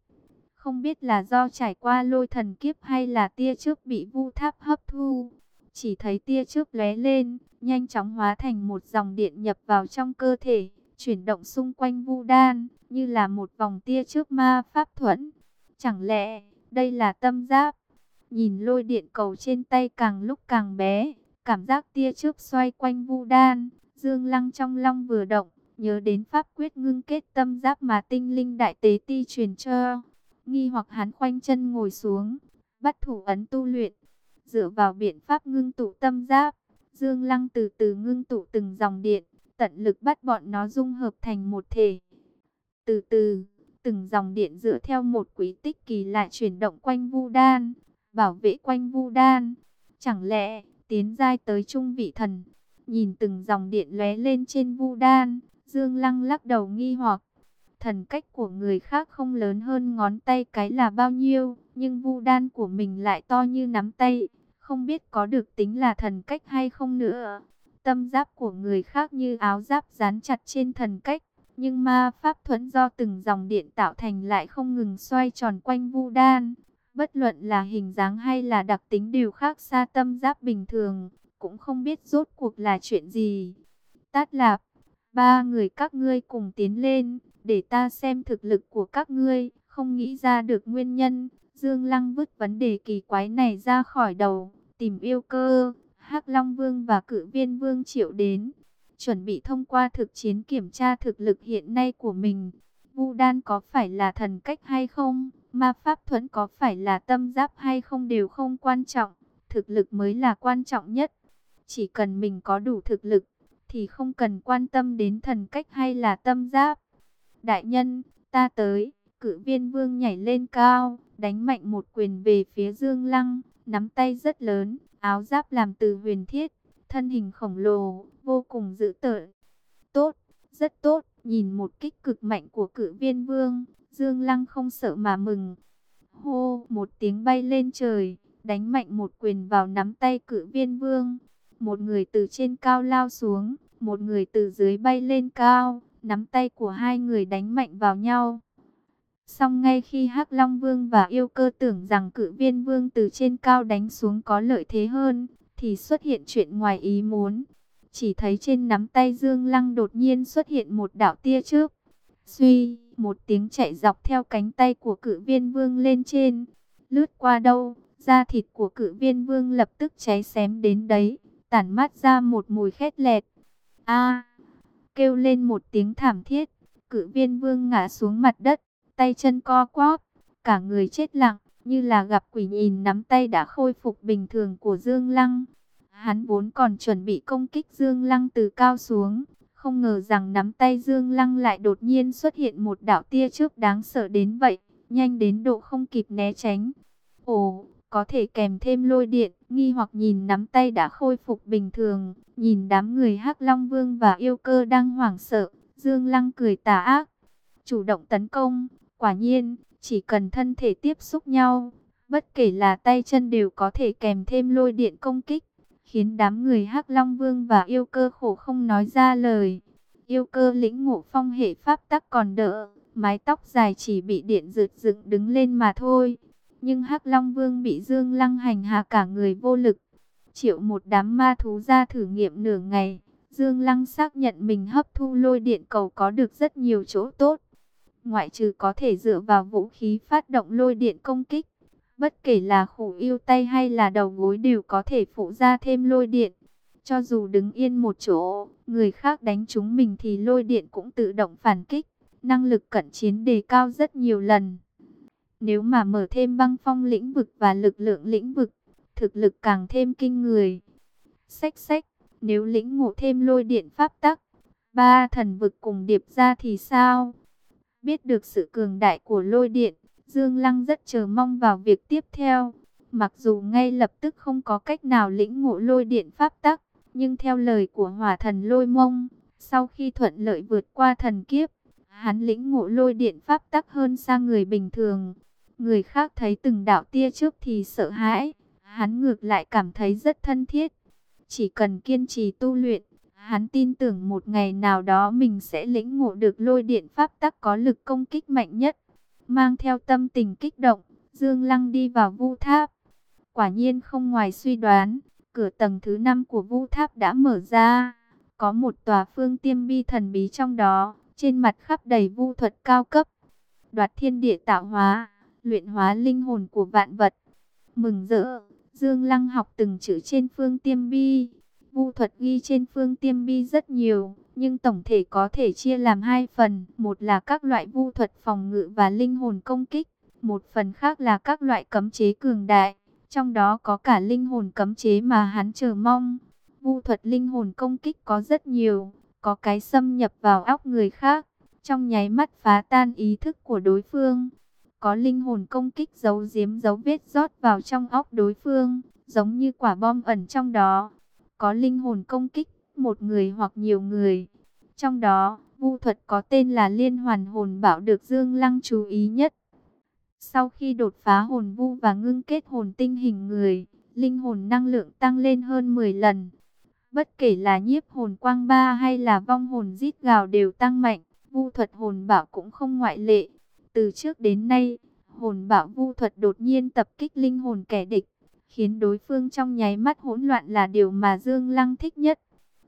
Không biết là do trải qua lôi thần kiếp hay là tia trước bị vu tháp hấp thu. Chỉ thấy tia trước lóe lên, nhanh chóng hóa thành một dòng điện nhập vào trong cơ thể, chuyển động xung quanh vu đan, như là một vòng tia trước ma pháp thuẫn. Chẳng lẽ, đây là tâm giáp? Nhìn lôi điện cầu trên tay càng lúc càng bé, cảm giác tia trước xoay quanh vu đan, dương lăng trong long vừa động, nhớ đến pháp quyết ngưng kết tâm giáp mà tinh linh đại tế ti truyền cho. Nghi hoặc hắn khoanh chân ngồi xuống, bắt thủ ấn tu luyện, dựa vào biện pháp ngưng tụ tâm giáp. Dương Lăng từ từ ngưng tụ từng dòng điện, tận lực bắt bọn nó dung hợp thành một thể. Từ từ, từng dòng điện dựa theo một quý tích kỳ lạ chuyển động quanh Vu Đan, bảo vệ quanh Vu Đan. Chẳng lẽ tiến giai tới trung vị thần? Nhìn từng dòng điện lóe lên trên Vu Đan, Dương Lăng lắc đầu nghi hoặc. Thần cách của người khác không lớn hơn ngón tay cái là bao nhiêu, nhưng Vu Đan của mình lại to như nắm tay, không biết có được tính là thần cách hay không nữa. Tâm giáp của người khác như áo giáp dán chặt trên thần cách, nhưng ma pháp thuẫn do từng dòng điện tạo thành lại không ngừng xoay tròn quanh Vu Đan, Bất luận là hình dáng hay là đặc tính đều khác xa tâm giáp bình thường, cũng không biết rốt cuộc là chuyện gì. Tát lạp, ba người các ngươi cùng tiến lên, để ta xem thực lực của các ngươi, không nghĩ ra được nguyên nhân. Dương Lăng vứt vấn đề kỳ quái này ra khỏi đầu, tìm yêu cơ, hắc Long Vương và cự viên Vương Triệu đến. Chuẩn bị thông qua thực chiến kiểm tra thực lực hiện nay của mình. Vu Đan có phải là thần cách hay không? Ma pháp thuẫn có phải là tâm giáp hay không đều không quan trọng, thực lực mới là quan trọng nhất. Chỉ cần mình có đủ thực lực, thì không cần quan tâm đến thần cách hay là tâm giáp. Đại nhân, ta tới, cử viên vương nhảy lên cao, đánh mạnh một quyền về phía Dương Lăng, nắm tay rất lớn, áo giáp làm từ huyền thiết, thân hình khổng lồ, vô cùng dữ tợn. Tốt, rất tốt, nhìn một kích cực mạnh của cử viên vương, Dương Lăng không sợ mà mừng. Hô, một tiếng bay lên trời, đánh mạnh một quyền vào nắm tay cự viên vương. Một người từ trên cao lao xuống, một người từ dưới bay lên cao, nắm tay của hai người đánh mạnh vào nhau. Song ngay khi hắc Long Vương và yêu cơ tưởng rằng cự viên vương từ trên cao đánh xuống có lợi thế hơn, thì xuất hiện chuyện ngoài ý muốn. Chỉ thấy trên nắm tay Dương Lăng đột nhiên xuất hiện một đạo tia trước. Suy, một tiếng chạy dọc theo cánh tay của cự viên vương lên trên. Lướt qua đâu, da thịt của cự viên vương lập tức cháy xém đến đấy, tản mát ra một mùi khét lẹt. a kêu lên một tiếng thảm thiết, cự viên vương ngã xuống mặt đất, tay chân co quắp, cả người chết lặng, như là gặp quỷ nhìn nắm tay đã khôi phục bình thường của Dương Lăng. Hắn vốn còn chuẩn bị công kích Dương Lăng từ cao xuống, không ngờ rằng nắm tay Dương Lăng lại đột nhiên xuất hiện một đạo tia chớp đáng sợ đến vậy, nhanh đến độ không kịp né tránh. Ồ, có thể kèm thêm lôi điện, nghi hoặc nhìn nắm tay đã khôi phục bình thường, nhìn đám người Hắc Long Vương và yêu cơ đang hoảng sợ, Dương Lăng cười tà ác, chủ động tấn công, quả nhiên, chỉ cần thân thể tiếp xúc nhau, bất kể là tay chân đều có thể kèm thêm lôi điện công kích, khiến đám người Hắc Long Vương và yêu cơ khổ không nói ra lời. Yêu cơ lĩnh ngộ phong hệ pháp tắc còn đỡ, mái tóc dài chỉ bị điện rượt dựng đứng lên mà thôi. Nhưng Hắc Long Vương bị Dương Lăng hành hạ cả người vô lực. Triệu một đám ma thú ra thử nghiệm nửa ngày. Dương Lăng xác nhận mình hấp thu lôi điện cầu có được rất nhiều chỗ tốt. Ngoại trừ có thể dựa vào vũ khí phát động lôi điện công kích. Bất kể là khủ yêu tay hay là đầu gối đều có thể phụ ra thêm lôi điện. Cho dù đứng yên một chỗ, người khác đánh chúng mình thì lôi điện cũng tự động phản kích. Năng lực cận chiến đề cao rất nhiều lần. Nếu mà mở thêm băng phong lĩnh vực và lực lượng lĩnh vực, thực lực càng thêm kinh người. Xách xách, nếu lĩnh ngộ thêm lôi điện pháp tắc, ba thần vực cùng điệp ra thì sao? Biết được sự cường đại của lôi điện, Dương Lăng rất chờ mong vào việc tiếp theo. Mặc dù ngay lập tức không có cách nào lĩnh ngộ lôi điện pháp tắc, nhưng theo lời của hỏa thần lôi mông, sau khi thuận lợi vượt qua thần kiếp, hắn lĩnh ngộ lôi điện pháp tắc hơn xa người bình thường. Người khác thấy từng đạo tia trước thì sợ hãi, hắn ngược lại cảm thấy rất thân thiết. Chỉ cần kiên trì tu luyện, hắn tin tưởng một ngày nào đó mình sẽ lĩnh ngộ được lôi điện pháp tắc có lực công kích mạnh nhất. Mang theo tâm tình kích động, Dương Lăng đi vào vu tháp. Quả nhiên không ngoài suy đoán, cửa tầng thứ 5 của vu tháp đã mở ra. Có một tòa phương tiêm bi thần bí trong đó, trên mặt khắp đầy vu thuật cao cấp. Đoạt thiên địa tạo hóa, luyện hóa linh hồn của vạn vật. Mừng rỡ, Dương Lăng học từng chữ trên phương tiêm bi. Vu thuật ghi trên phương tiêm bi rất nhiều, nhưng tổng thể có thể chia làm hai phần. Một là các loại vu thuật phòng ngự và linh hồn công kích. Một phần khác là các loại cấm chế cường đại. Trong đó có cả linh hồn cấm chế mà hắn chờ mong. Vu thuật linh hồn công kích có rất nhiều. Có cái xâm nhập vào óc người khác. Trong nháy mắt phá tan ý thức của đối phương. Có linh hồn công kích giấu giếm dấu vết rót vào trong óc đối phương. Giống như quả bom ẩn trong đó. Có linh hồn công kích một người hoặc nhiều người. Trong đó, vu thuật có tên là Liên Hoàn Hồn Bảo được Dương Lăng chú ý nhất. Sau khi đột phá hồn vu và ngưng kết hồn tinh hình người, linh hồn năng lượng tăng lên hơn 10 lần. Bất kể là nhiếp hồn quang ba hay là vong hồn rít gào đều tăng mạnh, vu thuật hồn bảo cũng không ngoại lệ. Từ trước đến nay, hồn bạo vu thuật đột nhiên tập kích linh hồn kẻ địch, khiến đối phương trong nháy mắt hỗn loạn là điều mà Dương Lăng thích nhất.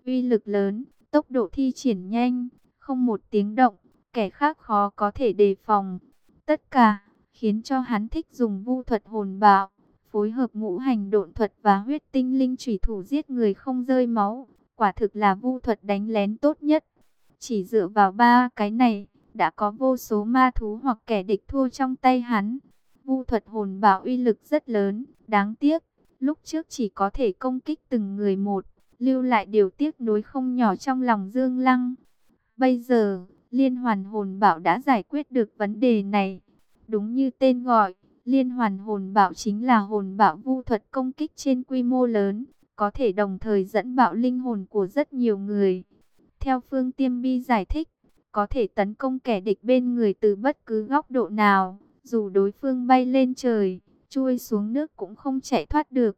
Uy lực lớn, tốc độ thi triển nhanh, không một tiếng động, kẻ khác khó có thể đề phòng. Tất cả khiến cho hắn thích dùng vu thuật hồn bạo, phối hợp ngũ hành độn thuật và huyết tinh linh chủy thủ giết người không rơi máu, quả thực là vu thuật đánh lén tốt nhất. Chỉ dựa vào ba cái này, đã có vô số ma thú hoặc kẻ địch thua trong tay hắn. Vu thuật hồn bảo uy lực rất lớn, đáng tiếc, lúc trước chỉ có thể công kích từng người một, lưu lại điều tiếc nuối không nhỏ trong lòng Dương Lăng. Bây giờ, liên hoàn hồn bảo đã giải quyết được vấn đề này. Đúng như tên gọi, liên hoàn hồn bảo chính là hồn bảo vu thuật công kích trên quy mô lớn, có thể đồng thời dẫn bạo linh hồn của rất nhiều người. Theo Phương Tiêm Bi giải thích, có thể tấn công kẻ địch bên người từ bất cứ góc độ nào, dù đối phương bay lên trời, chui xuống nước cũng không chạy thoát được.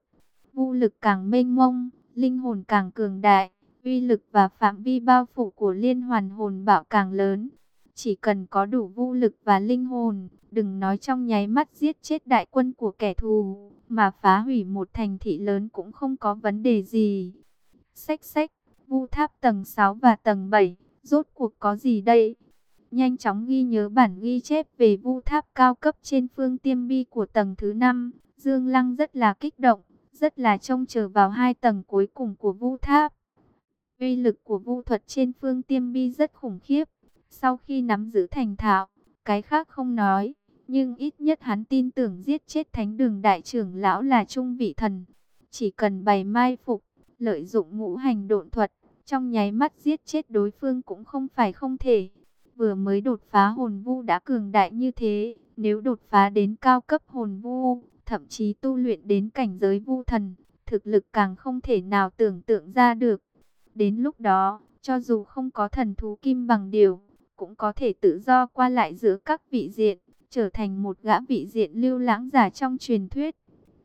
Vu lực càng mênh mông, linh hồn càng cường đại, uy lực và phạm vi bao phủ của liên hoàn hồn bảo càng lớn. Chỉ cần có đủ vũ lực và linh hồn, đừng nói trong nháy mắt giết chết đại quân của kẻ thù, mà phá hủy một thành thị lớn cũng không có vấn đề gì. Xách xách, vu tháp tầng 6 và tầng 7, rốt cuộc có gì đây? Nhanh chóng ghi nhớ bản ghi chép về vu tháp cao cấp trên phương tiêm bi của tầng thứ 5. Dương Lăng rất là kích động, rất là trông chờ vào hai tầng cuối cùng của vu tháp. Uy lực của vu thuật trên phương tiêm bi rất khủng khiếp. Sau khi nắm giữ thành thạo, cái khác không nói, nhưng ít nhất hắn tin tưởng giết chết thánh đường đại trưởng lão là trung vị thần. Chỉ cần bày mai phục, lợi dụng ngũ hành độn thuật, trong nháy mắt giết chết đối phương cũng không phải không thể. Vừa mới đột phá hồn vu đã cường đại như thế, nếu đột phá đến cao cấp hồn vu, thậm chí tu luyện đến cảnh giới vu thần, thực lực càng không thể nào tưởng tượng ra được. Đến lúc đó, cho dù không có thần thú kim bằng điều, cũng có thể tự do qua lại giữa các vị diện, trở thành một gã vị diện lưu lãng giả trong truyền thuyết.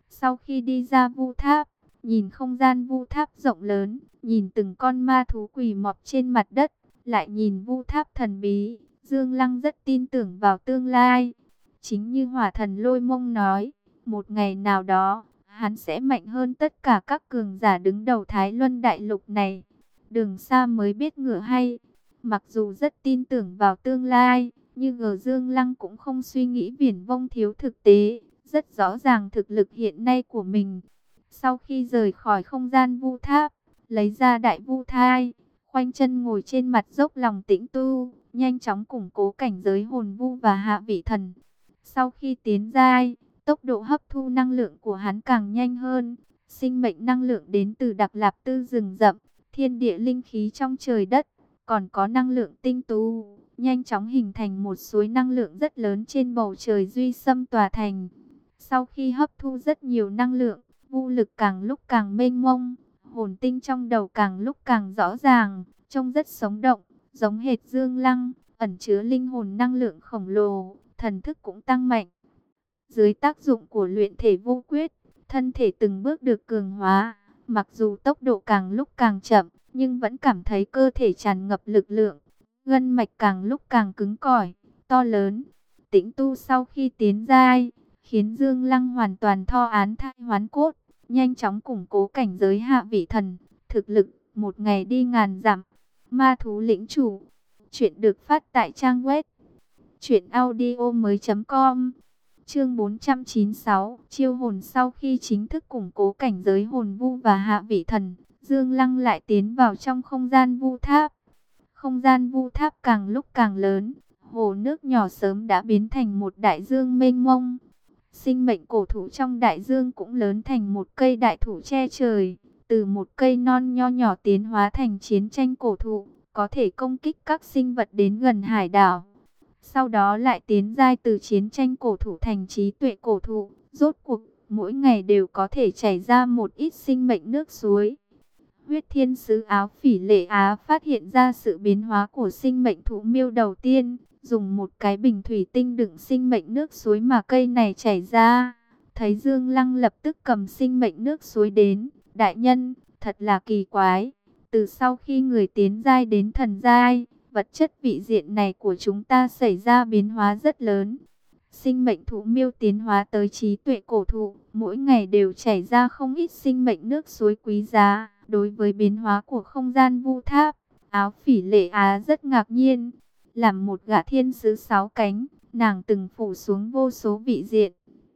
Sau khi đi ra vu tháp, nhìn không gian vu tháp rộng lớn, nhìn từng con ma thú quỳ mọp trên mặt đất, lại nhìn vu tháp thần bí, Dương Lăng rất tin tưởng vào tương lai. Chính như hỏa thần lôi mông nói, một ngày nào đó, hắn sẽ mạnh hơn tất cả các cường giả đứng đầu Thái Luân Đại Lục này. Đường xa mới biết ngựa hay, mặc dù rất tin tưởng vào tương lai, nhưng ở Dương Lăng cũng không suy nghĩ viển vông thiếu thực tế, rất rõ ràng thực lực hiện nay của mình. Sau khi rời khỏi không gian vu tháp, lấy ra đại vu thai, khoanh chân ngồi trên mặt dốc lòng tĩnh tu, nhanh chóng củng cố cảnh giới hồn vu và hạ vị thần. Sau khi tiến giai, tốc độ hấp thu năng lượng của hắn càng nhanh hơn, sinh mệnh năng lượng đến từ đặc lạp tư rừng rậm, thiên địa linh khí trong trời đất, còn có năng lượng tinh tú, nhanh chóng hình thành một suối năng lượng rất lớn trên bầu trời duy xâm tòa thành. Sau khi hấp thu rất nhiều năng lượng, vô lực càng lúc càng mênh mông, hồn tinh trong đầu càng lúc càng rõ ràng, trông rất sống động, giống hệt dương lăng, ẩn chứa linh hồn năng lượng khổng lồ, thần thức cũng tăng mạnh. Dưới tác dụng của luyện thể vô quyết, thân thể từng bước được cường hóa, mặc dù tốc độ càng lúc càng chậm, nhưng vẫn cảm thấy cơ thể tràn ngập lực lượng, gân mạch càng lúc càng cứng cỏi, to lớn. Tĩnh tu sau khi tiến giai, khiến Dương Lăng hoàn toàn tho án thai hoán cốt, nhanh chóng củng cố cảnh giới hạ vị thần, thực lực một ngày đi ngàn dặm. Ma thú lĩnh chủ. Chuyện được phát tại trang web truyệnaudiomoi.com. Chương 496, chiêu hồn sau khi chính thức củng cố cảnh giới hồn vu và hạ vị thần, Dương Lăng lại tiến vào trong không gian vu tháp. Không gian vu tháp càng lúc càng lớn, hồ nước nhỏ sớm đã biến thành một đại dương mênh mông. Sinh mệnh cổ thụ trong đại dương cũng lớn thành một cây đại thụ che trời, từ một cây non nho nhỏ tiến hóa thành chiến tranh cổ thụ, có thể công kích các sinh vật đến gần hải đảo. Sau đó lại tiến giai từ chiến tranh cổ thụ thành trí tuệ cổ thụ, rốt cuộc mỗi ngày đều có thể chảy ra một ít sinh mệnh nước suối. Huyết thiên sứ áo phỉ lệ Á phát hiện ra sự biến hóa của sinh mệnh thụ miêu đầu tiên, dùng một cái bình thủy tinh đựng sinh mệnh nước suối mà cây này chảy ra. Thấy Dương Lăng lập tức cầm sinh mệnh nước suối đến, đại nhân, thật là kỳ quái. Từ sau khi người tiến giai đến thần giai, vật chất vị diện này của chúng ta xảy ra biến hóa rất lớn. Sinh mệnh thụ miêu tiến hóa tới trí tuệ cổ thụ, mỗi ngày đều chảy ra không ít sinh mệnh nước suối quý giá. Đối với biến hóa của không gian vu tháp, áo phỉ lệ Á rất ngạc nhiên. Làm một gã thiên sứ sáu cánh, nàng từng phủ xuống vô số vị diện,